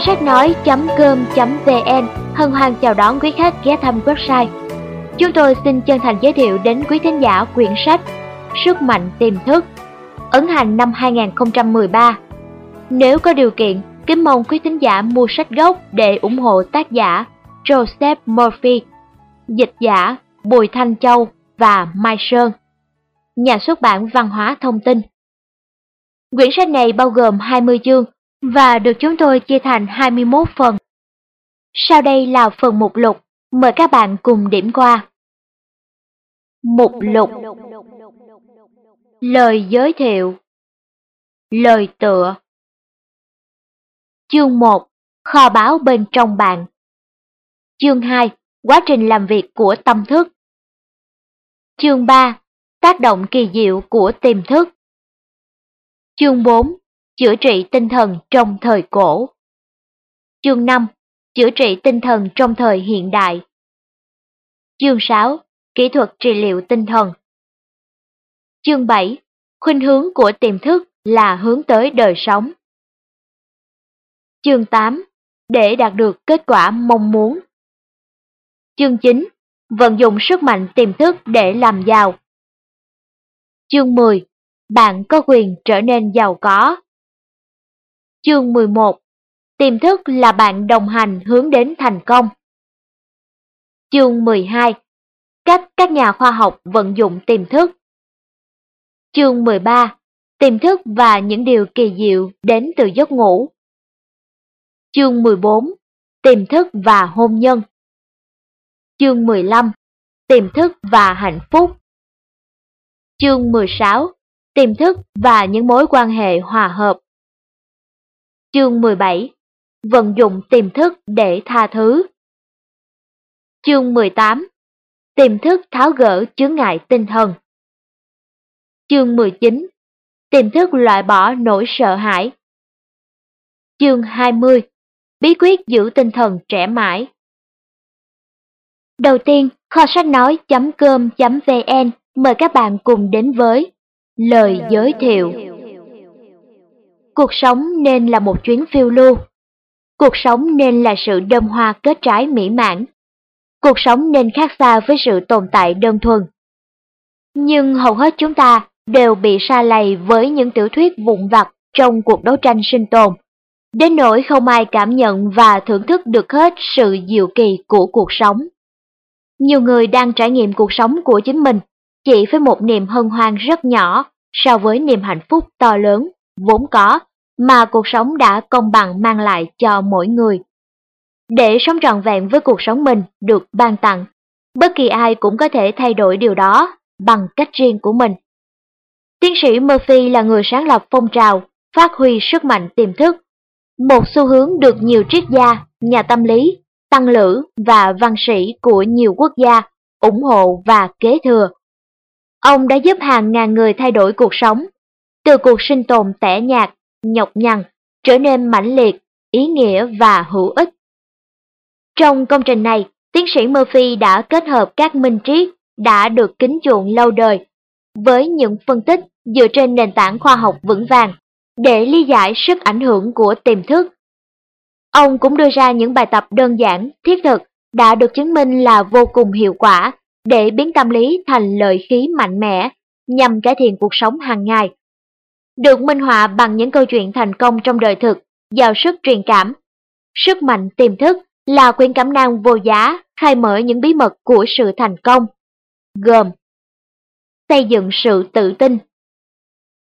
Kho sách nói.com.vn hân hoan chào đón quý khách ghé thăm website. Chúng tôi xin chân thành giới thiệu đến quý thính giả quyển sách Sức mạnh tiềm thức, ấn hành năm 2013. Nếu có điều kiện, kính mong quý thính giả mua sách gốc để ủng hộ tác giả Joseph Murphy, dịch giả Bùi Thanh Châu và Mai Sơn. Nhà xuất bản Văn hóa Thông tin. Quyển sách này bao gồm 20 chương và được chúng tôi chia thành 21 phần. Sau đây là phần mục lục, mời các bạn cùng điểm qua. Mục lục. Lời giới thiệu. Lời tựa. Chương 1 Kho báo bên trong bạn Chương 2 Quá trình làm việc của tâm thức. Chương 3 Tác động kỳ diệu của tiềm thức. Chương 4 Chữa trị tinh thần trong thời cổ. Chương 5 Chữa trị tinh thần trong thời hiện đại. Chương 6 Kỹ thuật trị liệu tinh thần. Chương 7 Khuynh hướng của tiềm thức là hướng tới đời sống. Chương 8 Để đạt được kết quả mong muốn. Chương 9 Vận dụng sức mạnh tiềm thức để làm giàu. Chương 10 Bạn có quyền trở nên giàu có. Chương 11 Tiềm thức là bạn đồng hành hướng đến thành công. Chương 12 Cách các nhà khoa học vận dụng tiềm thức. Chương 13 Tiềm thức và những điều kỳ diệu đến từ giấc ngủ. Chương 14 Tiềm thức và hôn nhân. Chương 15 Tiềm thức và hạnh phúc. Chương 16 Tiềm thức và những mối quan hệ hòa hợp. Chương 17 Vận dụng tiềm thức để tha thứ. Chương 18 Tiềm thức tháo gỡ chướng ngại tinh thần. Chương 19 Tiềm thức loại bỏ nỗi sợ hãi. Chương 20 Bí quyết giữ tinh thần trẻ mãi. Đầu tiên, kho sách nói.com.vn mời các bạn cùng đến với Lời giới thiệu. Cuộc sống nên là một chuyến phiêu lưu. Cuộc sống nên là sự đơm hoa kết trái mỹ mãn. Cuộc sống nên khác xa với sự tồn tại đơn thuần. Nhưng hầu hết chúng ta đều bị sa lầy với những tiểu thuyết vụn vặt trong cuộc đấu tranh sinh tồn, đến nỗi không ai cảm nhận và thưởng thức được hết sự diệu kỳ của cuộc sống. Nhiều người đang trải nghiệm cuộc sống của chính mình chỉ với một niềm hân hoan rất nhỏ so với niềm hạnh phúc to lớn, vốn có, mà cuộc sống đã công bằng mang lại cho mỗi người. Để sống trọn vẹn với cuộc sống mình được ban tặng, bất kỳ ai cũng có thể thay đổi điều đó bằng cách riêng của mình. Tiến sĩ Murphy là người sáng lập phong trào phát huy sức mạnh tiềm thức, một xu hướng được nhiều triết gia, nhà tâm lý, tăng lữ và văn sĩ của nhiều quốc gia ủng hộ và kế thừa. Ông đã giúp hàng ngàn người thay đổi cuộc sống, từ cuộc sinh tồn tẻ nhạt, nhọc nhằn, trở nên mãnh liệt, ý nghĩa và hữu ích. Trong công trình này, tiến sĩ Murphy đã kết hợp các minh triết đã được kính chuộng lâu đời với những phân tích dựa trên nền tảng khoa học vững vàng để lý giải sức ảnh hưởng của tiềm thức. Ông cũng đưa ra những bài tập đơn giản, thiết thực đã được chứng minh là vô cùng hiệu quả để biến tâm lý thành lợi khí mạnh mẽ nhằm cải thiện cuộc sống hàng ngày. Được minh họa bằng những câu chuyện thành công trong đời thực, giàu sức truyền cảm. Sức mạnh tiềm thức là quyển cảm năng vô giá khai mở những bí mật của sự thành công, gồm xây dựng sự tự tin,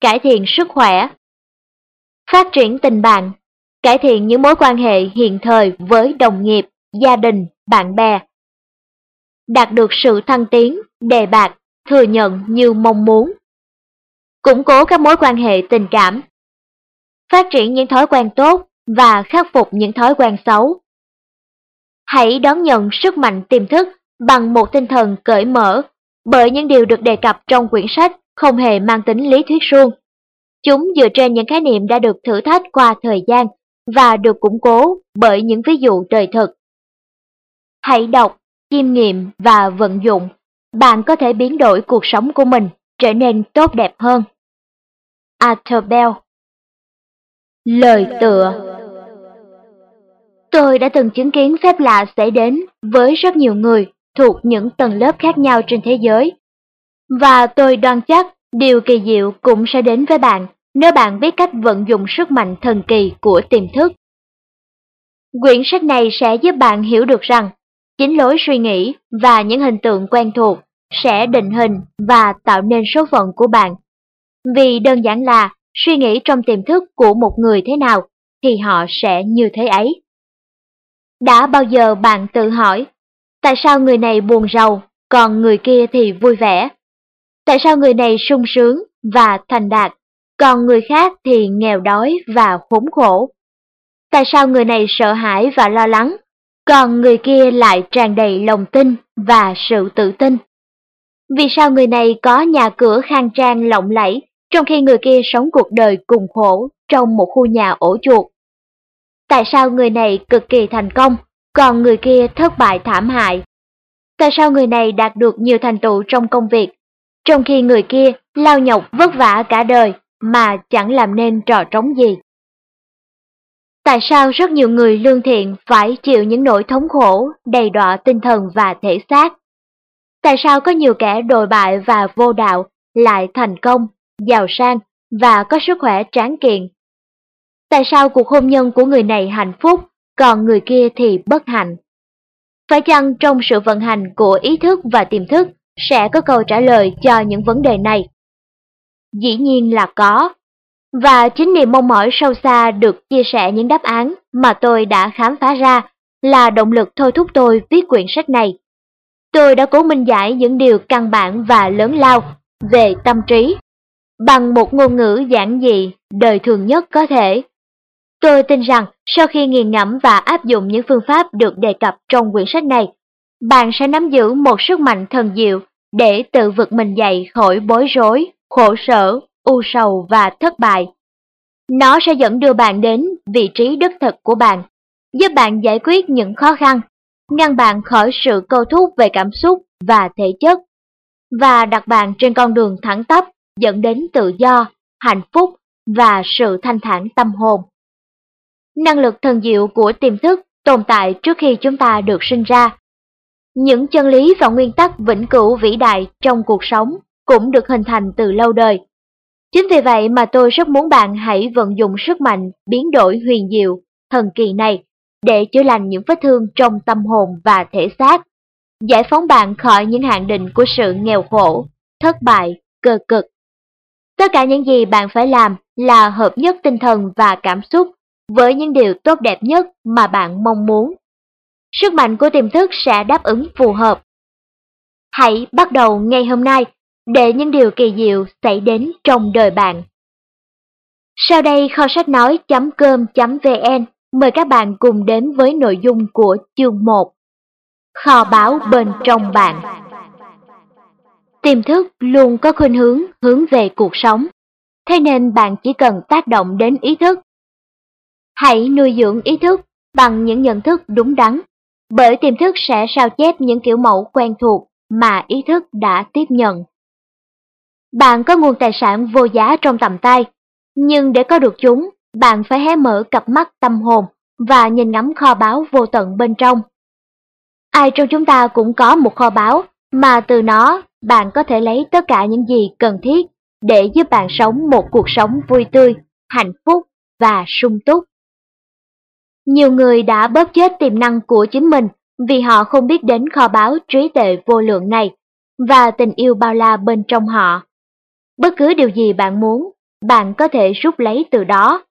cải thiện sức khỏe, phát triển tình bạn, cải thiện những mối quan hệ hiện thời với đồng nghiệp, gia đình, bạn bè, đạt được sự thăng tiến, đề bạc, thừa nhận như mong muốn, củng cố các mối quan hệ tình cảm, phát triển những thói quen tốt và khắc phục những thói quen xấu. Hãy đón nhận sức mạnh tiềm thức bằng một tinh thần cởi mở, bởi những điều được đề cập trong quyển sách không hề mang tính lý thuyết suông. Chúng dựa trên những khái niệm đã được thử thách qua thời gian và được củng cố bởi những ví dụ đời thực. Hãy đọc, chiêm nghiệm và vận dụng, bạn có thể biến đổi cuộc sống của mình trở nên tốt đẹp hơn. Arthur Bell Lời tựa Tôi đã từng chứng kiến phép lạ xảy đến với rất nhiều người thuộc những tầng lớp khác nhau trên thế giới. Và tôi đoan chắc điều kỳ diệu cũng sẽ đến với bạn nếu bạn biết cách vận dụng sức mạnh thần kỳ của tiềm thức. Quyển sách này sẽ giúp bạn hiểu được rằng chính lối suy nghĩ và những hình tượng quen thuộc sẽ định hình và tạo nên số phận của bạn. Vì đơn giản là suy nghĩ trong tiềm thức của một người thế nào thì họ sẽ như thế ấy. Đã bao giờ bạn tự hỏi, tại sao người này buồn rầu, còn người kia thì vui vẻ? Tại sao người này sung sướng và thành đạt, còn người khác thì nghèo đói và khốn khổ? Tại sao người này sợ hãi và lo lắng, còn người kia lại tràn đầy lòng tin và sự tự tin? Vì sao người này có nhà cửa khang trang lộng lẫy, trong khi người kia sống cuộc đời cùng khổ trong một khu nhà ổ chuột? Tại sao người này cực kỳ thành công, còn người kia thất bại thảm hại? Tại sao người này đạt được nhiều thành tựu trong công việc, trong khi người kia lao nhọc vất vả cả đời mà chẳng làm nên trò trống gì? Tại sao rất nhiều người lương thiện phải chịu những nỗi thống khổ, đầy đọa tinh thần và thể xác? Tại sao có nhiều kẻ đồi bại và vô đạo lại thành công, giàu sang và có sức khỏe tráng kiện Tại sao cuộc hôn nhân của người này hạnh phúc, còn người kia thì bất hạnh? Phải chăng trong sự vận hành của ý thức và tiềm thức sẽ có câu trả lời cho những vấn đề này? Dĩ nhiên là có. Và chính niềm mong mỏi sâu xa được chia sẻ những đáp án mà tôi đã khám phá ra là động lực thôi thúc tôi viết quyển sách này. Tôi đã cố minh giải những điều căn bản và lớn lao về tâm trí bằng một ngôn ngữ giản dị, đời thường nhất có thể Tôi tin rằng sau khi nghiền ngẫm và áp dụng những phương pháp được đề cập trong quyển sách này, bạn sẽ nắm giữ một sức mạnh thần diệu để tự vực mình dậy khỏi bối rối, khổ sở, u sầu và thất bại. Nó sẽ dẫn đưa bạn đến vị trí đích thực của bạn, giúp bạn giải quyết những khó khăn, ngăn bạn khỏi sự câu thúc về cảm xúc và thể chất, và đặt bạn trên con đường thẳng tắp dẫn đến tự do, hạnh phúc và sự thanh thản tâm hồn. Năng lực thần diệu của tiềm thức tồn tại trước khi chúng ta được sinh ra. Những chân lý và nguyên tắc vĩnh cửu vĩ đại trong cuộc sống cũng được hình thành từ lâu đời. Chính vì vậy mà tôi rất muốn bạn hãy vận dụng sức mạnh biến đổi huyền diệu, thần kỳ này để chữa lành những vết thương trong tâm hồn và thể xác, giải phóng bạn khỏi những hạn định của sự nghèo khổ, thất bại, cơ cực. Tất cả những gì bạn phải làm là hợp nhất tinh thần và cảm xúc với những điều tốt đẹp nhất mà bạn mong muốn. Sức mạnh của tiềm thức sẽ đáp ứng phù hợp. Hãy bắt đầu ngay hôm nay để những điều kỳ diệu xảy đến trong đời bạn. Sau đây, kho sách nói.com.vn mời các bạn cùng đến với nội dung của chương 1. Kho báo bên trong bạn. Tiềm thức luôn có khuynh hướng hướng về cuộc sống, thế nên bạn chỉ cần tác động đến ý thức Hãy nuôi dưỡng ý thức bằng những nhận thức đúng đắn, bởi tiềm thức sẽ sao chép những kiểu mẫu quen thuộc mà ý thức đã tiếp nhận. Bạn có nguồn tài sản vô giá trong tầm tay, nhưng để có được chúng, bạn phải hé mở cặp mắt tâm hồn và nhìn ngắm kho báu vô tận bên trong. Ai trong chúng ta cũng có một kho báu, mà từ nó bạn có thể lấy tất cả những gì cần thiết để giúp bạn sống một cuộc sống vui tươi, hạnh phúc và sung túc. Nhiều người đã bóp chết tiềm năng của chính mình vì họ không biết đến kho báu trí tuệ vô lượng này và tình yêu bao la bên trong họ. Bất cứ điều gì bạn muốn, bạn có thể rút lấy từ đó.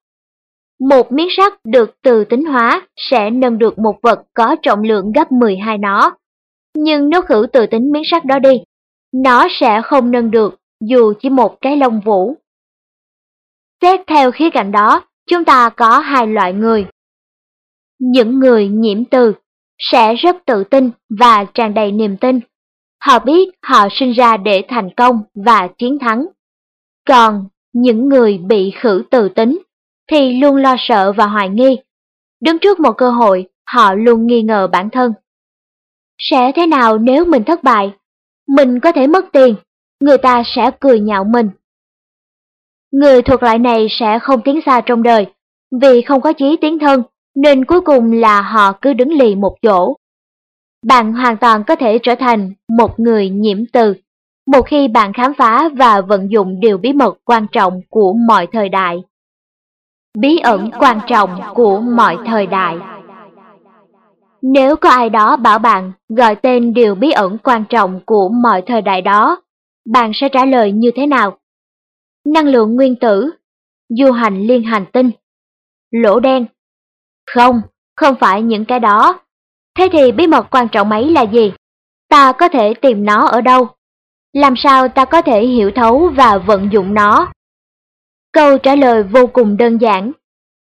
Một miếng sắt được từ tính hóa sẽ nâng được một vật có trọng lượng gấp 12 nó. Nhưng nếu khử từ tính miếng sắt đó đi, nó sẽ không nâng được dù chỉ một cái lông vũ. Xét theo khía cạnh đó, chúng ta có hai loại người. Những người nhiễm từ sẽ rất tự tin và tràn đầy niềm tin. Họ biết họ sinh ra để thành công và chiến thắng. Còn những người bị khử từ tính thì luôn lo sợ và hoài nghi. Đứng trước một cơ hội, họ luôn nghi ngờ bản thân. Sẽ thế nào nếu mình thất bại? Mình có thể mất tiền, người ta sẽ cười nhạo mình. Người thuộc loại này sẽ không tiến xa trong đời, vì không có chí tiến thân nên cuối cùng là họ cứ đứng lì một chỗ. Bạn hoàn toàn có thể trở thành một người nhiễm từ, một khi bạn khám phá và vận dụng điều bí mật quan trọng của mọi thời đại. Bí ẩn quan trọng của mọi thời đại nếu có ai đó bảo bạn gọi tên điều bí ẩn quan trọng của mọi thời đại đó, bạn sẽ trả lời như thế nào? Năng lượng nguyên tử, du hành liên hành tinh, lỗ đen. Không, không phải những cái đó. Thế thì bí mật quan trọng ấy là gì? Ta có thể tìm nó ở đâu? Làm sao ta có thể hiểu thấu và vận dụng nó? Câu trả lời vô cùng đơn giản.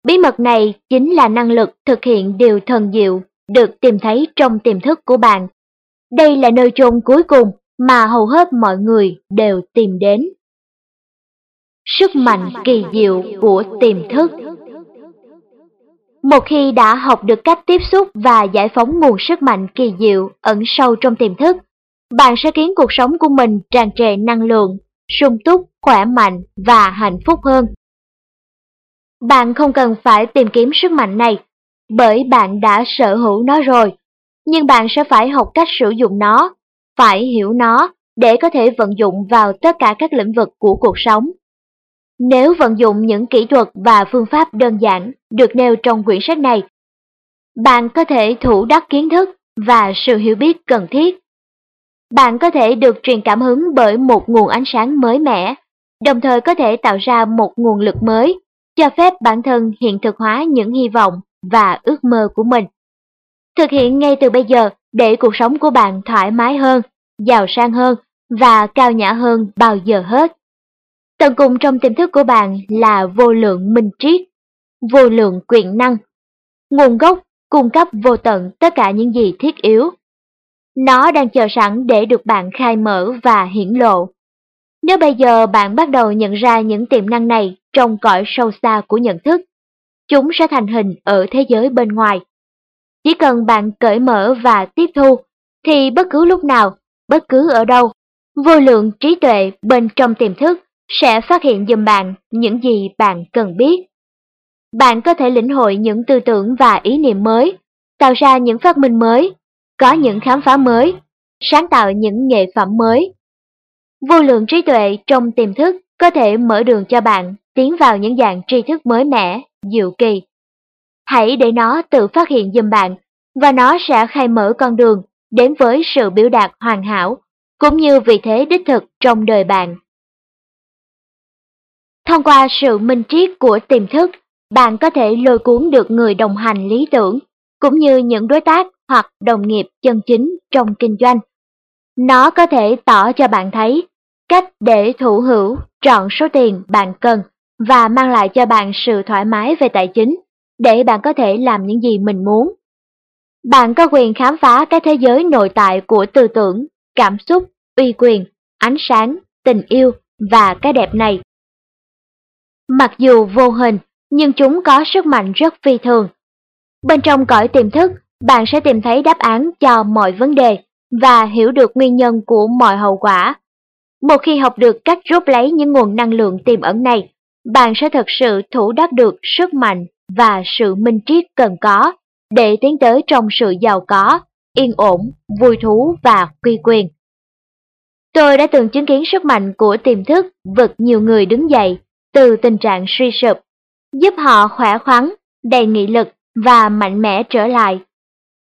Bí mật này chính là năng lực thực hiện điều thần diệu được tìm thấy trong tiềm thức của bạn. Đây là nơi chôn cuối cùng mà hầu hết mọi người đều tìm đến. Sức mạnh kỳ diệu của tiềm thức Một khi đã học được cách tiếp xúc và giải phóng nguồn sức mạnh kỳ diệu ẩn sâu trong tiềm thức, bạn sẽ khiến cuộc sống của mình tràn trề năng lượng, sung túc, khỏe mạnh và hạnh phúc hơn. Bạn không cần phải tìm kiếm sức mạnh này, bởi bạn đã sở hữu nó rồi, nhưng bạn sẽ phải học cách sử dụng nó, phải hiểu nó để có thể vận dụng vào tất cả các lĩnh vực của cuộc sống. Nếu vận dụng những kỹ thuật và phương pháp đơn giản được nêu trong quyển sách này, bạn có thể thủ đắc kiến thức và sự hiểu biết cần thiết. Bạn có thể được truyền cảm hứng bởi một nguồn ánh sáng mới mẻ, đồng thời có thể tạo ra một nguồn lực mới, cho phép bản thân hiện thực hóa những hy vọng và ước mơ của mình. Thực hiện ngay từ bây giờ để cuộc sống của bạn thoải mái hơn, giàu sang hơn và cao nhã hơn bao giờ hết. Tận cùng trong tiềm thức của bạn là vô lượng minh triết, vô lượng quyền năng, nguồn gốc cung cấp vô tận tất cả những gì thiết yếu. Nó đang chờ sẵn để được bạn khai mở và hiển lộ. Nếu bây giờ bạn bắt đầu nhận ra những tiềm năng này trong cõi sâu xa của nhận thức, chúng sẽ thành hình ở thế giới bên ngoài. Chỉ cần bạn cởi mở và tiếp thu, thì bất cứ lúc nào, bất cứ ở đâu, vô lượng trí tuệ bên trong tiềm thức sẽ phát hiện giùm bạn những gì bạn cần biết. Bạn có thể lĩnh hội những tư tưởng và ý niệm mới, tạo ra những phát minh mới, có những khám phá mới, sáng tạo những nghệ phẩm mới. Vô lượng trí tuệ trong tiềm thức có thể mở đường cho bạn tiến vào những dạng tri thức mới mẻ, diệu kỳ. Hãy để nó tự phát hiện giùm bạn, và nó sẽ khai mở con đường đến với sự biểu đạt hoàn hảo, cũng như vị thế đích thực trong đời bạn. Thông qua sự minh triết của tiềm thức, bạn có thể lôi cuốn được người đồng hành lý tưởng, cũng như những đối tác hoặc đồng nghiệp chân chính trong kinh doanh. Nó có thể tỏ cho bạn thấy cách để thủ hữu chọn số tiền bạn cần và mang lại cho bạn sự thoải mái về tài chính để bạn có thể làm những gì mình muốn. Bạn có quyền khám phá cái thế giới nội tại của tư tưởng, cảm xúc, uy quyền, ánh sáng, tình yêu và cái đẹp này Mặc dù vô hình, nhưng chúng có sức mạnh rất phi thường. Bên trong cõi tiềm thức, bạn sẽ tìm thấy đáp án cho mọi vấn đề và hiểu được nguyên nhân của mọi hậu quả. Một khi học được cách rút lấy những nguồn năng lượng tiềm ẩn này, bạn sẽ thực sự thủ đắc được sức mạnh và sự minh triết cần có để tiến tới trong sự giàu có, yên ổn, vui thú và quy quyền. Tôi đã từng chứng kiến sức mạnh của tiềm thức vực nhiều người đứng dậy từ tình trạng suy sụp, giúp họ khỏe khoắn, đầy nghị lực và mạnh mẽ trở lại.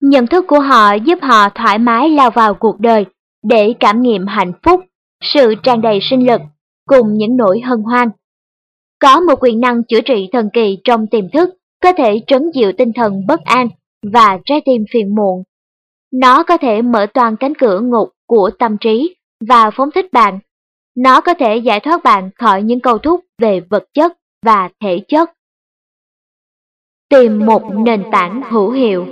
Nhận thức của họ giúp họ thoải mái lao vào cuộc đời để cảm nghiệm hạnh phúc, sự tràn đầy sinh lực cùng những nỗi hân hoan. Có một quyền năng chữa trị thần kỳ trong tiềm thức có thể trấn dịu tinh thần bất an và trái tim phiền muộn. Nó có thể mở toàn cánh cửa ngục của tâm trí và phóng thích bạn nó có thể giải thoát bạn khỏi những câu thúc về vật chất và thể chất. Tìm một nền tảng hữu hiệu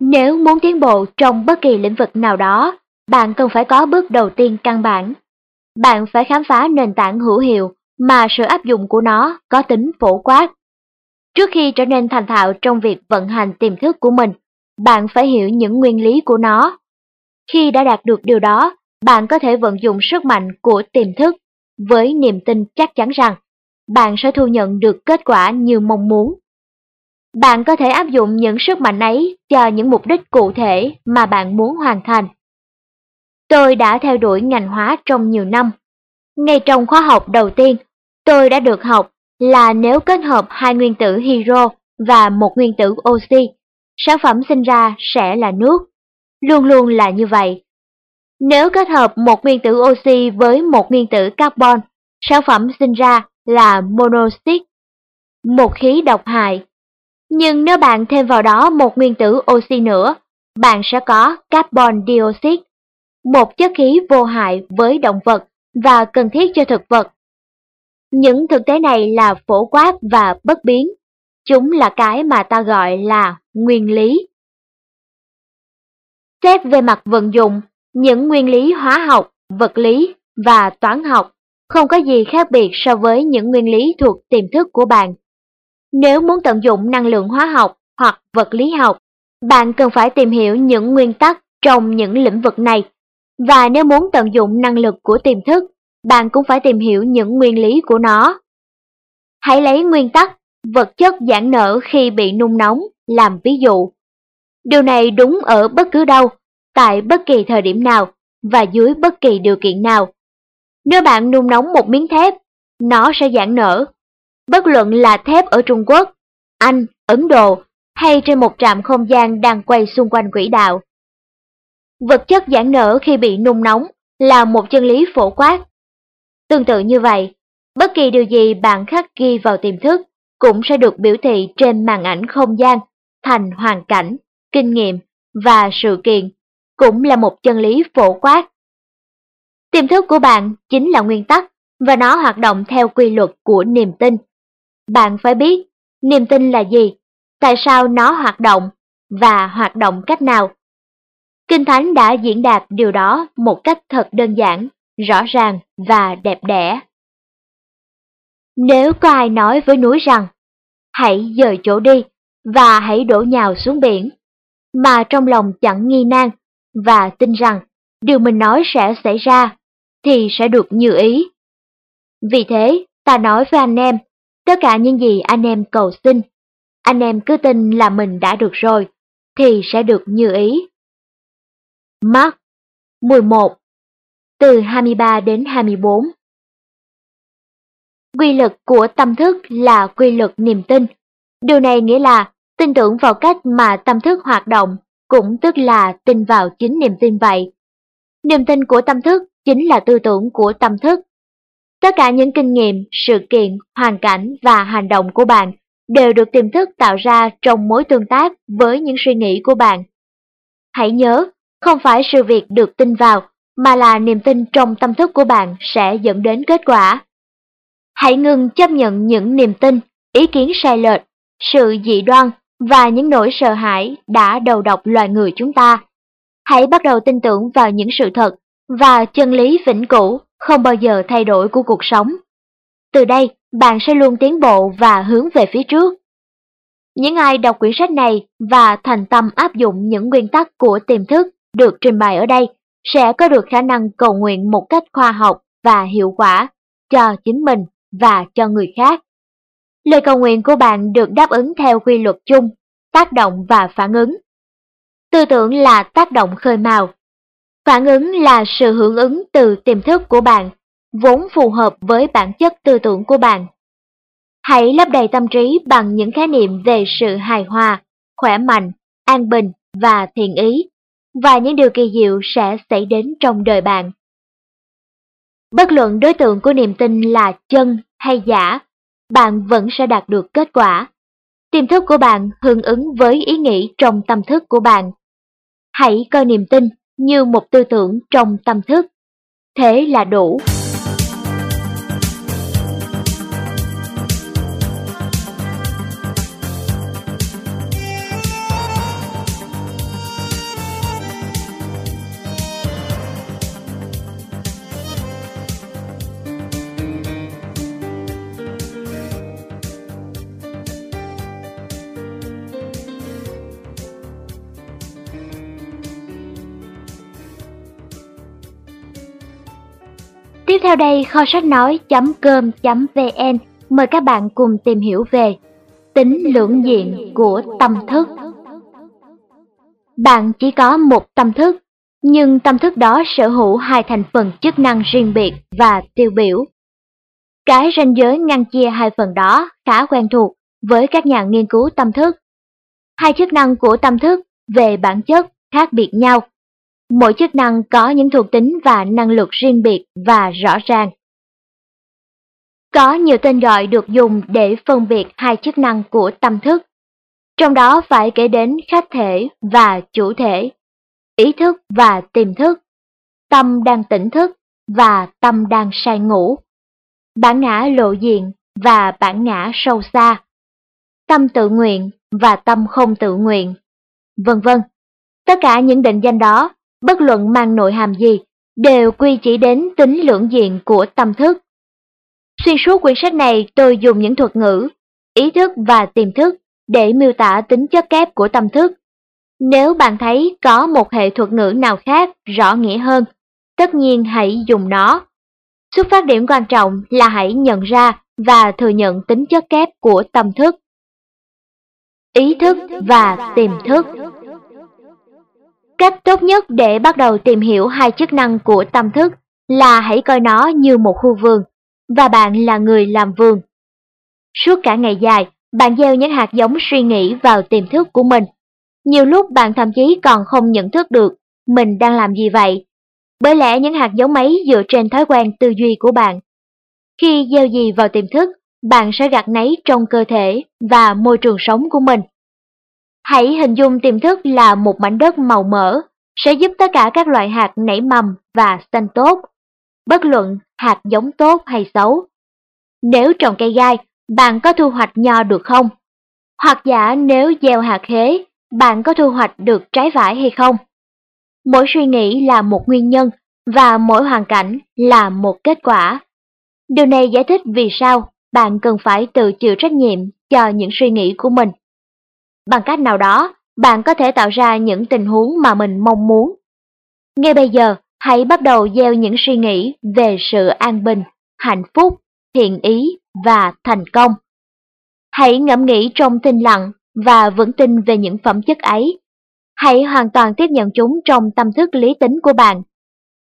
Nếu muốn tiến bộ trong bất kỳ lĩnh vực nào đó, bạn cần phải có bước đầu tiên căn bản. Bạn phải khám phá nền tảng hữu hiệu mà sự áp dụng của nó có tính phổ quát. Trước khi trở nên thành thạo trong việc vận hành tiềm thức của mình, bạn phải hiểu những nguyên lý của nó. Khi đã đạt được điều đó, bạn có thể vận dụng sức mạnh của tiềm thức với niềm tin chắc chắn rằng bạn sẽ thu nhận được kết quả như mong muốn. bạn có thể áp dụng những sức mạnh ấy cho những mục đích cụ thể mà bạn muốn hoàn thành. Tôi đã theo đuổi ngành hóa trong nhiều năm. Ngay trong khóa học đầu tiên, tôi đã được học là nếu kết hợp hai nguyên tử hydro và một nguyên tử oxy, sản phẩm sinh ra sẽ là nước. Luôn luôn là như vậy. Nếu kết hợp một nguyên tử oxy với một nguyên tử carbon, sản phẩm sinh ra là monoxide, một khí độc hại. Nhưng nếu bạn thêm vào đó một nguyên tử oxy nữa, bạn sẽ có carbon dioxide, một chất khí vô hại với động vật và cần thiết cho thực vật. Những thực tế này là phổ quát và bất biến. Chúng là cái mà ta gọi là nguyên lý. Xét về mặt vận dụng, những nguyên lý hóa học, vật lý và toán học không có gì khác biệt so với những nguyên lý thuộc tiềm thức của bạn. Nếu muốn tận dụng năng lượng hóa học hoặc vật lý học, bạn cần phải tìm hiểu những nguyên tắc trong những lĩnh vực này. Và nếu muốn tận dụng năng lực của tiềm thức, bạn cũng phải tìm hiểu những nguyên lý của nó. Hãy lấy nguyên tắc vật chất giãn nở khi bị nung nóng làm ví dụ. Điều này đúng ở bất cứ đâu, tại bất kỳ thời điểm nào và dưới bất kỳ điều kiện nào. Nếu bạn nung nóng một miếng thép, nó sẽ giãn nở. Bất luận là thép ở Trung Quốc, Anh, Ấn Độ hay trên một trạm không gian đang quay xung quanh quỹ đạo. Vật chất giãn nở khi bị nung nóng là một chân lý phổ quát. Tương tự như vậy, bất kỳ điều gì bạn khắc ghi vào tiềm thức cũng sẽ được biểu thị trên màn ảnh không gian thành hoàn cảnh, kinh nghiệm và sự kiện, cũng là một chân lý phổ quát. Tiềm thức của bạn chính là nguyên tắc và nó hoạt động theo quy luật của niềm tin. Bạn phải biết niềm tin là gì, tại sao nó hoạt động và hoạt động cách nào. Kinh Thánh đã diễn đạt điều đó một cách thật đơn giản, rõ ràng và đẹp đẽ. Nếu có ai nói với núi rằng, hãy dời chỗ đi và hãy đổ nhào xuống biển, mà trong lòng chẳng nghi nan và tin rằng điều mình nói sẽ xảy ra, thì sẽ được như ý. Vì thế, ta nói với anh em, tất cả những gì anh em cầu xin, anh em cứ tin là mình đã được rồi, thì sẽ được như ý. Mark 11 từ 23 đến 24 Quy lực của tâm thức là quy luật niềm tin. Điều này nghĩa là tin tưởng vào cách mà tâm thức hoạt động, cũng tức là tin vào chính niềm tin vậy. Niềm tin của tâm thức chính là tư tưởng của tâm thức. Tất cả những kinh nghiệm, sự kiện, hoàn cảnh và hành động của bạn đều được tiềm thức tạo ra trong mối tương tác với những suy nghĩ của bạn. Hãy nhớ, không phải sự việc được tin vào, mà là niềm tin trong tâm thức của bạn sẽ dẫn đến kết quả. Hãy ngừng chấp nhận những niềm tin, ý kiến sai lệch, sự dị đoan và những nỗi sợ hãi đã đầu độc loài người chúng ta. Hãy bắt đầu tin tưởng vào những sự thật và chân lý vĩnh cửu không bao giờ thay đổi của cuộc sống. Từ đây, bạn sẽ luôn tiến bộ và hướng về phía trước. Những ai đọc quyển sách này và thành tâm áp dụng những nguyên tắc của tiềm thức được trình bày ở đây sẽ có được khả năng cầu nguyện một cách khoa học và hiệu quả cho chính mình và cho người khác. Lời cầu nguyện của bạn được đáp ứng theo quy luật chung, tác động và phản ứng. Tư tưởng là tác động khơi mào. Phản ứng là sự hưởng ứng từ tiềm thức của bạn, vốn phù hợp với bản chất tư tưởng của bạn. Hãy lấp đầy tâm trí bằng những khái niệm về sự hài hòa, khỏe mạnh, an bình và thiện ý, và những điều kỳ diệu sẽ xảy đến trong đời bạn. Bất luận đối tượng của niềm tin là chân hay giả, bạn vẫn sẽ đạt được kết quả. Tiềm thức của bạn hưởng ứng với ý nghĩ trong tâm thức của bạn. Hãy coi niềm tin như một tư tưởng trong tâm thức. Thế là đủ. Tiếp theo đây kho sách nói.com.vn mời các bạn cùng tìm hiểu về tính lưỡng diện của tâm thức. Bạn chỉ có một tâm thức, nhưng tâm thức đó sở hữu hai thành phần chức năng riêng biệt và tiêu biểu. Cái ranh giới ngăn chia hai phần đó khá quen thuộc với các nhà nghiên cứu tâm thức. Hai chức năng của tâm thức về bản chất khác biệt nhau. Mỗi chức năng có những thuộc tính và năng lực riêng biệt và rõ ràng. Có nhiều tên gọi được dùng để phân biệt hai chức năng của tâm thức. Trong đó phải kể đến khách thể và chủ thể, ý thức và tiềm thức, tâm đang tỉnh thức và tâm đang say ngủ, bản ngã lộ diện và bản ngã sâu xa, tâm tự nguyện và tâm không tự nguyện, vân vân. Tất cả những định danh đó, bất luận mang nội hàm gì, đều quy chỉ đến tính lưỡng diện của tâm thức. Xuyên suốt quyển sách này tôi dùng những thuật ngữ, ý thức và tiềm thức để miêu tả tính chất kép của tâm thức. Nếu bạn thấy có một hệ thuật ngữ nào khác rõ nghĩa hơn, tất nhiên hãy dùng nó. Xuất phát điểm quan trọng là hãy nhận ra và thừa nhận tính chất kép của tâm thức. Ý thức và tiềm thức Cách tốt nhất để bắt đầu tìm hiểu hai chức năng của tâm thức là hãy coi nó như một khu vườn và bạn là người làm vườn. Suốt cả ngày dài, bạn gieo những hạt giống suy nghĩ vào tiềm thức của mình. Nhiều lúc bạn thậm chí còn không nhận thức được mình đang làm gì vậy. Bởi lẽ những hạt giống ấy dựa trên thói quen tư duy của bạn. Khi gieo gì vào tiềm thức, bạn sẽ gặt nấy trong cơ thể và môi trường sống của mình. Hãy hình dung tiềm thức là một mảnh đất màu mỡ, sẽ giúp tất cả các loại hạt nảy mầm và xanh tốt bất luận hạt giống tốt hay xấu. Nếu trồng cây gai, bạn có thu hoạch nho được không? Hoặc giả nếu gieo hạt khế, bạn có thu hoạch được trái vải hay không? Mỗi suy nghĩ là một nguyên nhân và mỗi hoàn cảnh là một kết quả. Điều này giải thích vì sao bạn cần phải tự chịu trách nhiệm cho những suy nghĩ của mình. Bằng cách nào đó, bạn có thể tạo ra những tình huống mà mình mong muốn. Ngay bây giờ, Hãy bắt đầu gieo những suy nghĩ về sự an bình, hạnh phúc, thiện ý và thành công. Hãy ngẫm nghĩ trong tinh lặng và vững tin về những phẩm chất ấy. Hãy hoàn toàn tiếp nhận chúng trong tâm thức lý tính của bạn.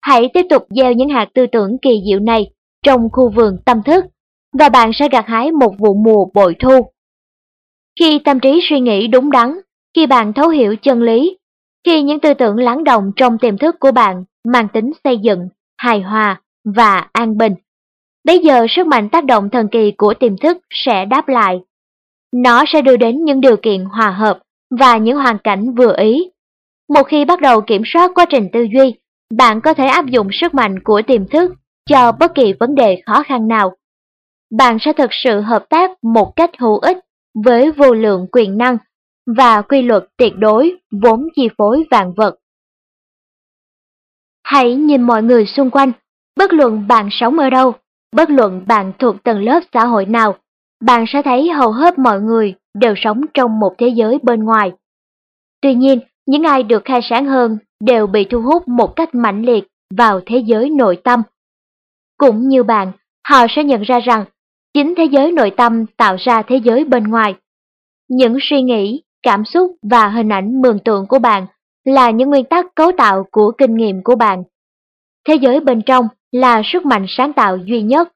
Hãy tiếp tục gieo những hạt tư tưởng kỳ diệu này trong khu vườn tâm thức và bạn sẽ gặt hái một vụ mùa bội thu. Khi tâm trí suy nghĩ đúng đắn, khi bạn thấu hiểu chân lý, khi những tư tưởng lắng động trong tiềm thức của bạn mang tính xây dựng, hài hòa và an bình. Bây giờ sức mạnh tác động thần kỳ của tiềm thức sẽ đáp lại. Nó sẽ đưa đến những điều kiện hòa hợp và những hoàn cảnh vừa ý. Một khi bắt đầu kiểm soát quá trình tư duy, bạn có thể áp dụng sức mạnh của tiềm thức cho bất kỳ vấn đề khó khăn nào. Bạn sẽ thực sự hợp tác một cách hữu ích với vô lượng quyền năng và quy luật tuyệt đối vốn chi phối vạn vật. Hãy nhìn mọi người xung quanh, bất luận bạn sống ở đâu, bất luận bạn thuộc tầng lớp xã hội nào, bạn sẽ thấy hầu hết mọi người đều sống trong một thế giới bên ngoài. Tuy nhiên, những ai được khai sáng hơn đều bị thu hút một cách mạnh liệt vào thế giới nội tâm. Cũng như bạn, họ sẽ nhận ra rằng chính thế giới nội tâm tạo ra thế giới bên ngoài. Những suy nghĩ, cảm xúc và hình ảnh mường tượng của bạn là những nguyên tắc cấu tạo của kinh nghiệm của bạn. Thế giới bên trong là sức mạnh sáng tạo duy nhất.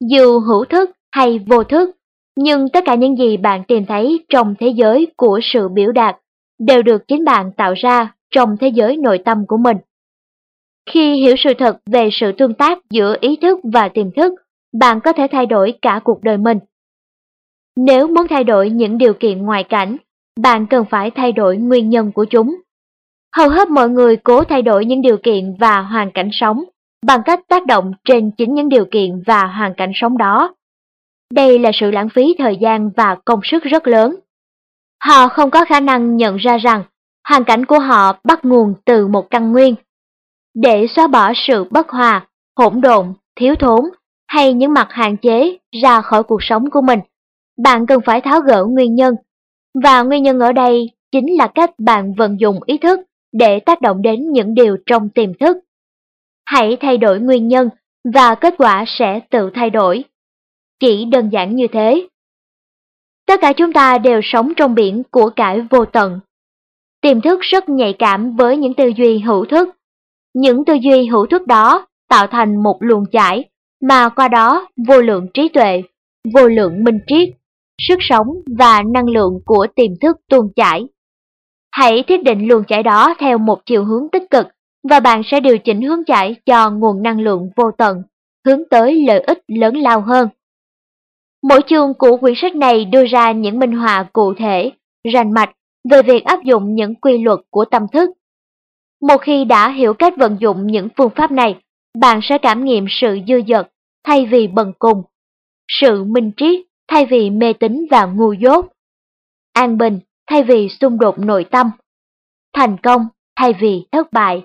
Dù hữu thức hay vô thức, nhưng tất cả những gì bạn tìm thấy trong thế giới của sự biểu đạt đều được chính bạn tạo ra trong thế giới nội tâm của mình. Khi hiểu sự thật về sự tương tác giữa ý thức và tiềm thức, bạn có thể thay đổi cả cuộc đời mình. Nếu muốn thay đổi những điều kiện ngoại cảnh, bạn cần phải thay đổi nguyên nhân của chúng. Hầu hết mọi người cố thay đổi những điều kiện và hoàn cảnh sống bằng cách tác động trên chính những điều kiện và hoàn cảnh sống đó. Đây là sự lãng phí thời gian và công sức rất lớn. Họ không có khả năng nhận ra rằng hoàn cảnh của họ bắt nguồn từ một căn nguyên. Để xóa bỏ sự bất hòa, hỗn độn, thiếu thốn hay những mặt hạn chế ra khỏi cuộc sống của mình, bạn cần phải tháo gỡ nguyên nhân. Và nguyên nhân ở đây chính là cách bạn vận dụng ý thức để tác động đến những điều trong tiềm thức. Hãy thay đổi nguyên nhân và kết quả sẽ tự thay đổi. Chỉ đơn giản như thế. Tất cả chúng ta đều sống trong biển của cải vô tận. Tiềm thức rất nhạy cảm với những tư duy hữu thức. Những tư duy hữu thức đó tạo thành một luồng chảy, mà qua đó vô lượng trí tuệ, vô lượng minh triết, sức sống và năng lượng của tiềm thức tuôn chảy. Hãy thiết định luồng chảy đó theo một chiều hướng tích cực và bạn sẽ điều chỉnh hướng chảy cho nguồn năng lượng vô tận, hướng tới lợi ích lớn lao hơn. Mỗi chương của quyển sách này đưa ra những minh họa cụ thể, rành mạch về việc áp dụng những quy luật của tâm thức. Một khi đã hiểu cách vận dụng những phương pháp này, bạn sẽ cảm nghiệm sự dư dật thay vì bần cùng, sự minh triết thay vì mê tín và ngu dốt, an bình thay vì xung đột nội tâm, thành công thay vì thất bại,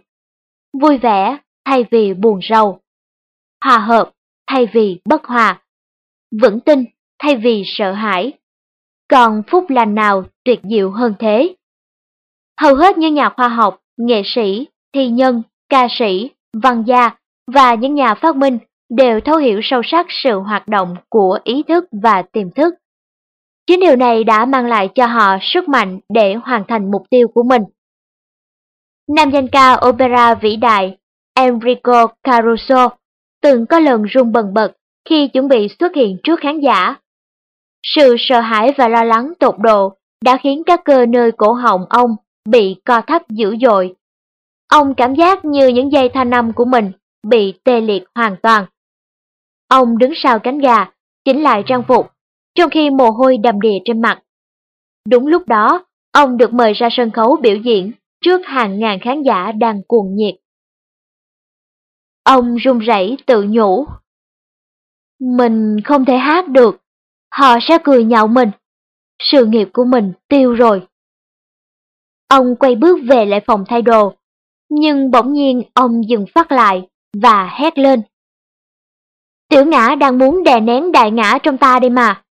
vui vẻ thay vì buồn rầu, hòa hợp thay vì bất hòa, vững tin thay vì sợ hãi. Còn phúc lành nào tuyệt diệu hơn thế? Hầu hết những nhà khoa học, nghệ sĩ, thi nhân, ca sĩ, văn gia và những nhà phát minh đều thấu hiểu sâu sắc sự hoạt động của ý thức và tiềm thức. Chính điều này đã mang lại cho họ sức mạnh để hoàn thành mục tiêu của mình. Nam danh ca opera vĩ đại Enrico Caruso từng có lần run bần bật khi chuẩn bị xuất hiện trước khán giả. Sự sợ hãi và lo lắng tột độ đã khiến các cơ nơi cổ họng ông bị co thắt dữ dội. Ông cảm giác như những dây thanh âm của mình bị tê liệt hoàn toàn. Ông đứng sau cánh gà, chỉnh lại trang phục, trong khi mồ hôi đầm đìa trên mặt. Đúng lúc đó, ông được mời ra sân khấu biểu diễn trước hàng ngàn khán giả đang cuồng nhiệt. Ông run rẩy tự nhủ. Mình không thể hát được, họ sẽ cười nhạo mình. Sự nghiệp của mình tiêu rồi. Ông quay bước về lại phòng thay đồ, nhưng bỗng nhiên ông dừng phát lại và hét lên. Tiểu ngã đang muốn đè nén đại ngã trong ta đây mà.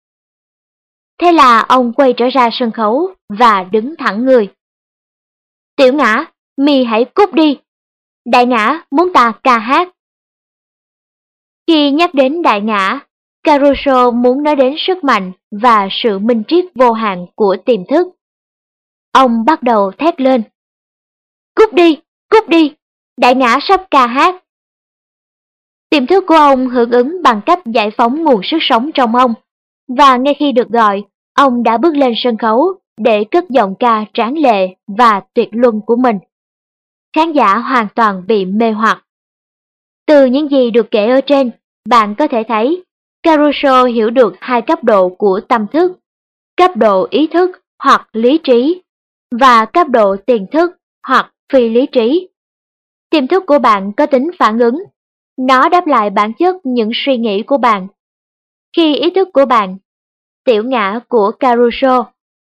Thế là ông quay trở ra sân khấu và đứng thẳng người. Tiểu ngã, mi hãy cút đi. Đại ngã muốn ta ca hát. Khi nhắc đến đại ngã, Caruso muốn nói đến sức mạnh và sự minh triết vô hạn của tiềm thức. Ông bắt đầu thét lên. Cút đi, cút đi, đại ngã sắp ca hát. Tiềm thức của ông hưởng ứng bằng cách giải phóng nguồn sức sống trong ông, và ngay khi được gọi, ông đã bước lên sân khấu để cất giọng ca tráng lệ và tuyệt luân của mình. Khán giả hoàn toàn bị mê hoặc. Từ những gì được kể ở trên, bạn có thể thấy Caruso hiểu được hai cấp độ của tâm thức, cấp độ ý thức hoặc lý trí, và cấp độ tiền thức hoặc phi lý trí. Tiềm thức của bạn có tính phản ứng nó đáp lại bản chất những suy nghĩ của bạn. Khi ý thức của bạn, tiểu ngã của Caruso,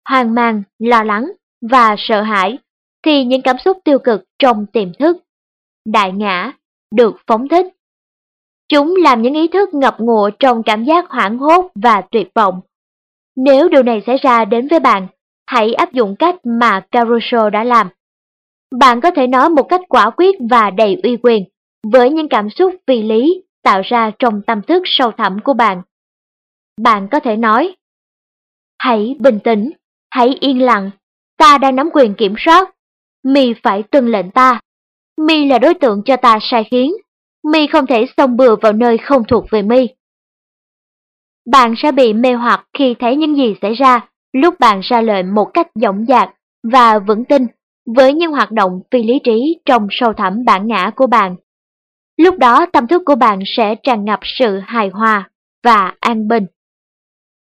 hoang mang, lo lắng và sợ hãi, thì những cảm xúc tiêu cực trong tiềm thức, đại ngã, được phóng thích. Chúng làm những ý thức ngập ngụa trong cảm giác hoảng hốt và tuyệt vọng. Nếu điều này xảy ra đến với bạn, hãy áp dụng cách mà Caruso đã làm. Bạn có thể nói một cách quả quyết và đầy uy quyền với những cảm xúc vì lý tạo ra trong tâm thức sâu thẳm của bạn. Bạn có thể nói, hãy bình tĩnh, hãy yên lặng, ta đang nắm quyền kiểm soát, mi phải tuân lệnh ta, mi là đối tượng cho ta sai khiến, mi không thể xông bừa vào nơi không thuộc về mi. Bạn sẽ bị mê hoặc khi thấy những gì xảy ra lúc bạn ra lệnh một cách dõng dạc và vững tin với những hoạt động phi lý trí trong sâu thẳm bản ngã của bạn. Lúc đó tâm thức của bạn sẽ tràn ngập sự hài hòa và an bình.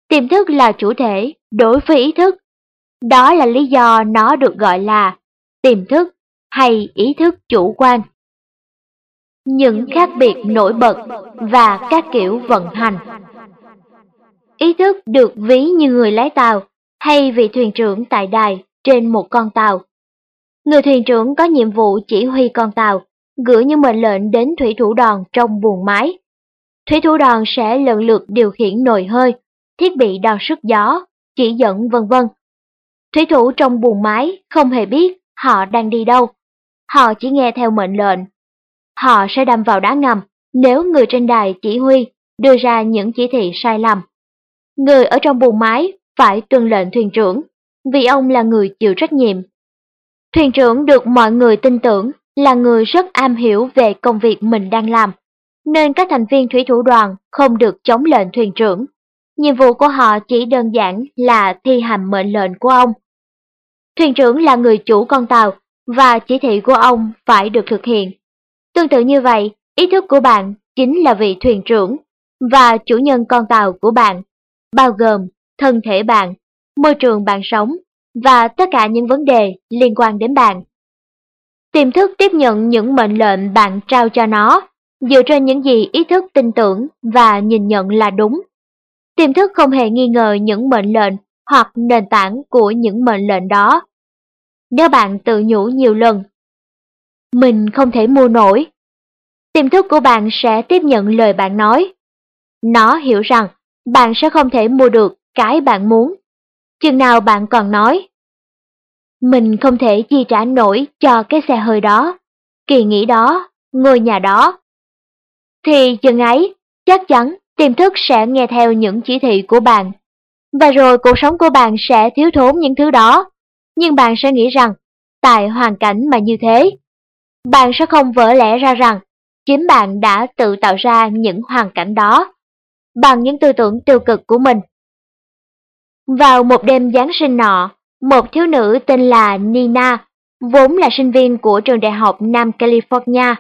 Tiềm thức là chủ thể đối với ý thức. Đó là lý do nó được gọi là tiềm thức hay ý thức chủ quan. Những khác biệt nổi bật và các kiểu vận hành. Ý thức được ví như người lái tàu hay vị thuyền trưởng tại đài trên một con tàu. Người thuyền trưởng có nhiệm vụ chỉ huy con tàu gửi những mệnh lệnh đến thủy thủ đoàn trong buồng máy. Thủy thủ đoàn sẽ lần lượt điều khiển nồi hơi, thiết bị đo sức gió, chỉ dẫn vân vân. Thủy thủ trong buồng máy không hề biết họ đang đi đâu. Họ chỉ nghe theo mệnh lệnh. Họ sẽ đâm vào đá ngầm nếu người trên đài chỉ huy đưa ra những chỉ thị sai lầm. Người ở trong buồng máy phải tuân lệnh thuyền trưởng, vì ông là người chịu trách nhiệm. Thuyền trưởng được mọi người tin tưởng là người rất am hiểu về công việc mình đang làm, nên các thành viên thủy thủ đoàn không được chống lệnh thuyền trưởng. Nhiệm vụ của họ chỉ đơn giản là thi hành mệnh lệnh của ông. Thuyền trưởng là người chủ con tàu và chỉ thị của ông phải được thực hiện. Tương tự như vậy, ý thức của bạn chính là vị thuyền trưởng và chủ nhân con tàu của bạn, bao gồm thân thể bạn, môi trường bạn sống và tất cả những vấn đề liên quan đến bạn. Tiềm thức tiếp nhận những mệnh lệnh bạn trao cho nó, dựa trên những gì ý thức tin tưởng và nhìn nhận là đúng. Tiềm thức không hề nghi ngờ những mệnh lệnh hoặc nền tảng của những mệnh lệnh đó. Nếu bạn tự nhủ nhiều lần, mình không thể mua nổi, tiềm thức của bạn sẽ tiếp nhận lời bạn nói. Nó hiểu rằng bạn sẽ không thể mua được cái bạn muốn. Chừng nào bạn còn nói, mình không thể chi trả nổi cho cái xe hơi đó, kỳ nghỉ đó, ngôi nhà đó. Thì chừng ấy, chắc chắn tiềm thức sẽ nghe theo những chỉ thị của bạn. Và rồi cuộc sống của bạn sẽ thiếu thốn những thứ đó. Nhưng bạn sẽ nghĩ rằng, tại hoàn cảnh mà như thế, bạn sẽ không vỡ lẽ ra rằng chính bạn đã tự tạo ra những hoàn cảnh đó bằng những tư tưởng tiêu cực của mình. Vào một đêm Giáng sinh nọ, một thiếu nữ tên là Nina, vốn là sinh viên của trường đại học Nam California,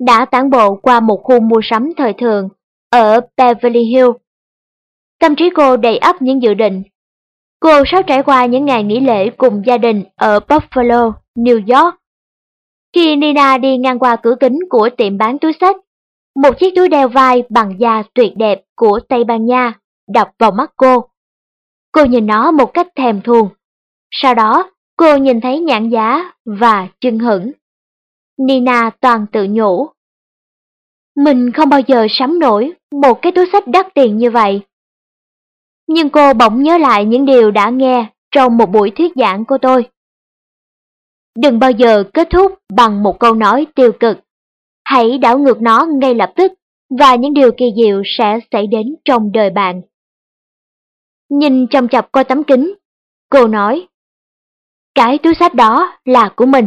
đã tản bộ qua một khu mua sắm thời thường ở Beverly Hills. Tâm trí cô đầy ắp những dự định. Cô sắp trải qua những ngày nghỉ lễ cùng gia đình ở Buffalo, New York. Khi Nina đi ngang qua cửa kính của tiệm bán túi sách, một chiếc túi đeo vai bằng da tuyệt đẹp của Tây Ban Nha đập vào mắt cô. Cô nhìn nó một cách thèm thuồng. Sau đó, cô nhìn thấy nhãn giá và chân hững Nina toàn tự nhủ. Mình không bao giờ sắm nổi một cái túi sách đắt tiền như vậy. Nhưng cô bỗng nhớ lại những điều đã nghe trong một buổi thuyết giảng của tôi. Đừng bao giờ kết thúc bằng một câu nói tiêu cực. Hãy đảo ngược nó ngay lập tức và những điều kỳ diệu sẽ xảy đến trong đời bạn. Nhìn chăm chập qua tấm kính, cô nói, cái túi sách đó là của mình,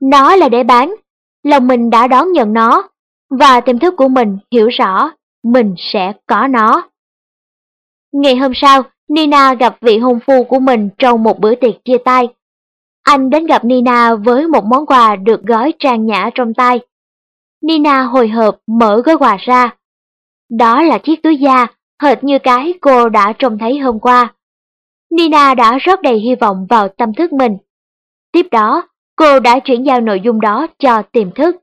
nó là để bán, lòng mình đã đón nhận nó, và tiềm thức của mình hiểu rõ mình sẽ có nó. Ngày hôm sau, Nina gặp vị hôn phu của mình trong một bữa tiệc chia tay. Anh đến gặp Nina với một món quà được gói trang nhã trong tay. Nina hồi hộp mở gói quà ra. Đó là chiếc túi da, hệt như cái cô đã trông thấy hôm qua. Nina đã rất đầy hy vọng vào tâm thức mình. Tiếp đó, cô đã chuyển giao nội dung đó cho tiềm thức,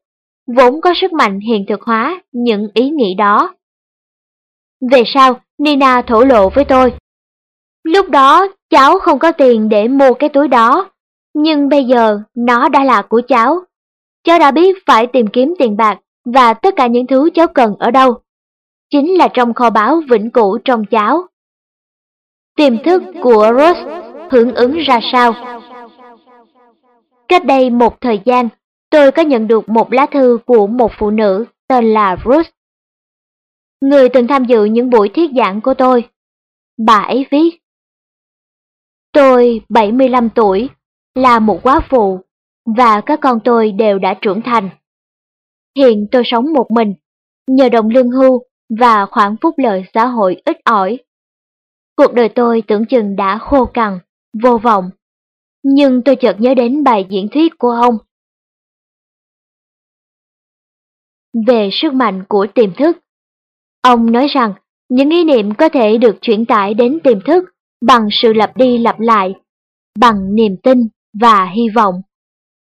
vốn có sức mạnh hiện thực hóa những ý nghĩ đó. Về sau, Nina thổ lộ với tôi. Lúc đó, cháu không có tiền để mua cái túi đó, nhưng bây giờ nó đã là của cháu. Cháu đã biết phải tìm kiếm tiền bạc và tất cả những thứ cháu cần ở đâu. Chính là trong kho báu vĩnh cửu trong cháu. Tiềm thức của Rose hưởng ứng ra sao? Cách đây một thời gian, tôi có nhận được một lá thư của một phụ nữ tên là Rose. Người từng tham dự những buổi thuyết giảng của tôi. Bà ấy viết Tôi 75 tuổi, là một quá phụ, và các con tôi đều đã trưởng thành. Hiện tôi sống một mình, nhờ đồng lương hưu và khoản phúc lợi xã hội ít ỏi. Cuộc đời tôi tưởng chừng đã khô cằn, vô vọng. Nhưng tôi chợt nhớ đến bài diễn thuyết của ông. Về sức mạnh của tiềm thức, ông nói rằng những ý niệm có thể được chuyển tải đến tiềm thức bằng sự lặp đi lặp lại, bằng niềm tin và hy vọng.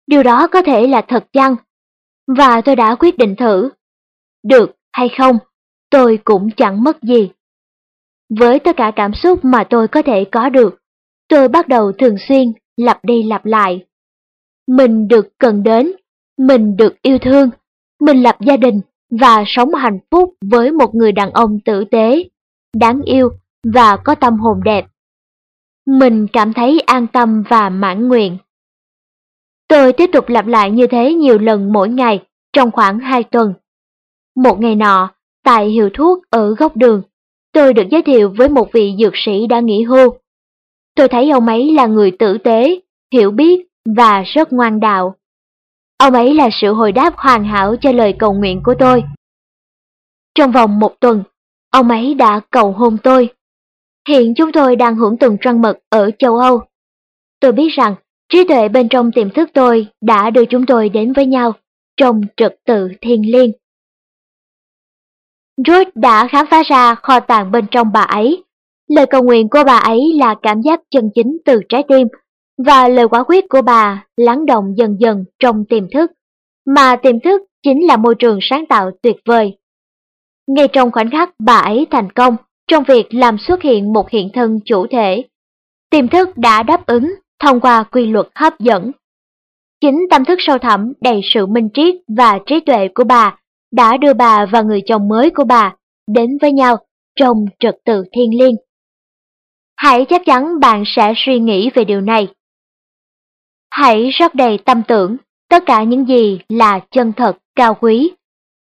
Điều đó có thể là thật chăng? Và tôi đã quyết định thử. Được hay không, tôi cũng chẳng mất gì. Với tất cả cảm xúc mà tôi có thể có được, tôi bắt đầu thường xuyên lặp đi lặp lại. Mình được cần đến, mình được yêu thương, mình lập gia đình và sống hạnh phúc với một người đàn ông tử tế, đáng yêu và có tâm hồn đẹp. Mình cảm thấy an tâm và mãn nguyện. Tôi tiếp tục lặp lại như thế nhiều lần mỗi ngày trong khoảng hai tuần. Một ngày nọ, tại hiệu thuốc ở góc đường, tôi được giới thiệu với một vị dược sĩ đã nghỉ hưu. tôi thấy ông ấy là người tử tế, hiểu biết và rất ngoan đạo. Ông ấy là sự hồi đáp hoàn hảo cho lời cầu nguyện của tôi. Trong vòng một tuần, ông ấy đã cầu hôn tôi. Hiện chúng tôi đang hưởng tuần trăng mật ở châu Âu. Tôi biết rằng trí tuệ bên trong tiềm thức tôi đã đưa chúng tôi đến với nhau trong trật tự thiên liêng. George đã khám phá ra kho tàng bên trong bà ấy. Lời cầu nguyện của bà ấy là cảm giác chân chính từ trái tim, và lời quả quyết của bà lắng động dần dần trong tiềm thức, mà tiềm thức chính là môi trường sáng tạo tuyệt vời. Ngay trong khoảnh khắc bà ấy thành công trong việc làm xuất hiện một hiện thân chủ thể, tiềm thức đã đáp ứng thông qua quy luật hấp dẫn. Chính tâm thức sâu thẳm đầy sự minh triết và trí tuệ của bà đã đưa bà và người chồng mới của bà đến với nhau trong trật tự thiên liêng. Hãy chắc chắn bạn sẽ suy nghĩ về điều này. Hãy rót đầy tâm tưởng tất cả những gì là chân thật, cao quý,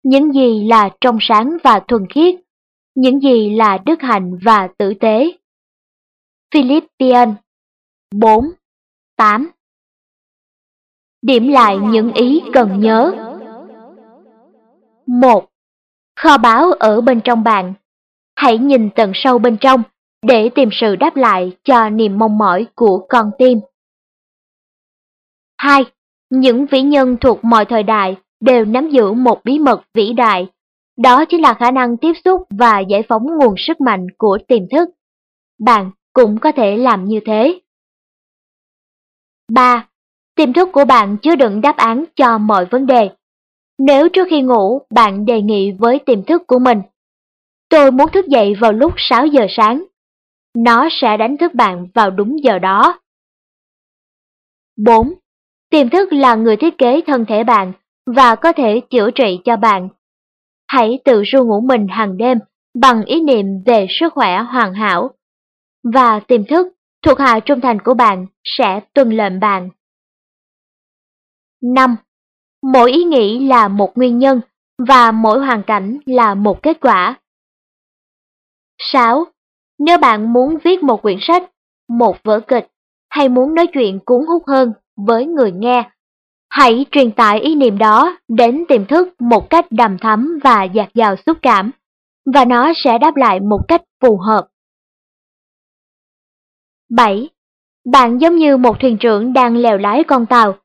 những gì là trong sáng và thuần khiết, những gì là đức hạnh và tử tế. Philippian 4, 8 Điểm lại những ý cần nhớ. 1. Kho báu ở bên trong bạn. Hãy nhìn tận sâu bên trong để tìm sự đáp lại cho niềm mong mỏi của con tim. 2. Những vĩ nhân thuộc mọi thời đại đều nắm giữ một bí mật vĩ đại, đó chính là khả năng tiếp xúc và giải phóng nguồn sức mạnh của tiềm thức. Bạn cũng có thể làm như thế. 3. Tiềm thức của bạn chứa đựng đáp án cho mọi vấn đề. Nếu trước khi ngủ bạn đề nghị với tiềm thức của mình, tôi muốn thức dậy vào lúc 6 giờ sáng, nó sẽ đánh thức bạn vào đúng giờ đó. 4. Tiềm thức là người thiết kế thân thể bạn và có thể chữa trị cho bạn. Hãy tự ru ngủ mình hàng đêm bằng ý niệm về sức khỏe hoàn hảo. Và tiềm thức, thuộc hạ trung thành của bạn, sẽ tuân lệnh bạn. 5. Mỗi ý nghĩ là một nguyên nhân và mỗi hoàn cảnh là một kết quả. 6. Nếu bạn muốn viết một quyển sách, một vở kịch hay muốn nói chuyện cuốn hút hơn với người nghe, hãy truyền tải ý niệm đó đến tiềm thức một cách đầm thắm và dạt dào xúc cảm, và nó sẽ đáp lại một cách phù hợp. 7. Bạn giống như một thuyền trưởng đang lèo lái con tàu.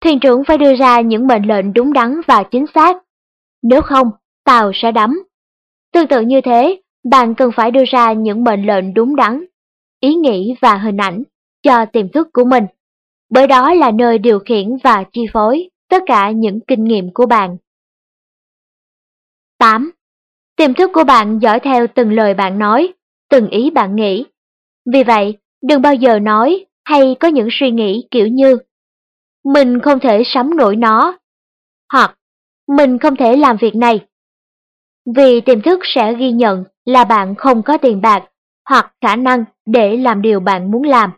Thuyền trưởng phải đưa ra những mệnh lệnh đúng đắn và chính xác. Nếu không, tàu sẽ đắm. Tương tự như thế, bạn cần phải đưa ra những mệnh lệnh đúng đắn, ý nghĩ và hình ảnh cho tiềm thức của mình, bởi đó là nơi điều khiển và chi phối tất cả những kinh nghiệm của bạn. 8. Tiềm thức của bạn dõi theo từng lời bạn nói, từng ý bạn nghĩ. Vì vậy, đừng bao giờ nói hay có những suy nghĩ kiểu như mình không thể sắm nổi nó, hoặc Mình không thể làm việc này. Vì tiềm thức sẽ ghi nhận là bạn không có tiền bạc hoặc khả năng để làm điều bạn muốn làm.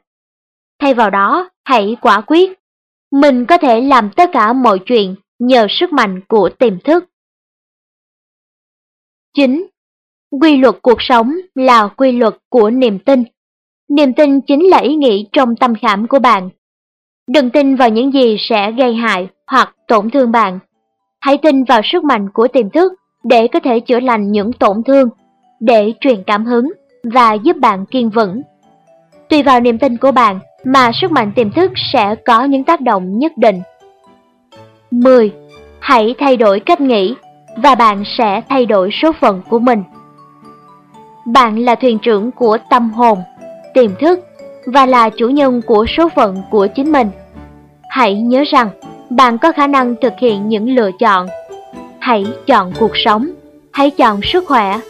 Thay vào đó, hãy quả quyết. Mình có thể làm tất cả mọi chuyện nhờ sức mạnh của tiềm thức. 9. Quy luật cuộc sống là quy luật của niềm tin. Niềm tin chính là ý nghĩ trong tâm khảm của bạn. Đừng tin vào những gì sẽ gây hại hoặc tổn thương bạn. Hãy tin vào sức mạnh của tiềm thức để có thể chữa lành những tổn thương để truyền cảm hứng và giúp bạn kiên vững. Tùy vào niềm tin của bạn mà sức mạnh tiềm thức sẽ có những tác động nhất định. 10. Hãy thay đổi cách nghĩ và bạn sẽ thay đổi số phận của mình. Bạn là thuyền trưởng của tâm hồn, tiềm thức và là chủ nhân của số phận của chính mình. Hãy nhớ rằng bạn có khả năng thực hiện những lựa chọn. Hãy chọn cuộc sống, hãy chọn sức khỏe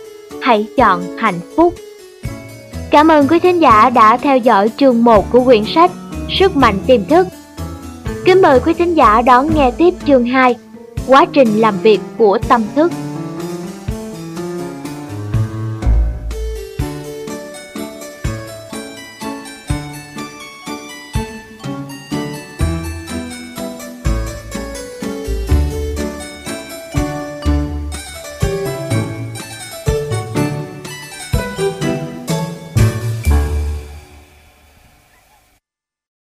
hãy chọn hạnh phúc. Cảm ơn quý thính giả đã theo dõi chương 1 của quyển sách Sức mạnh tiềm thức. Kính mời quý thính giả đón nghe tiếp chương 2 Quá trình làm việc của tâm thức.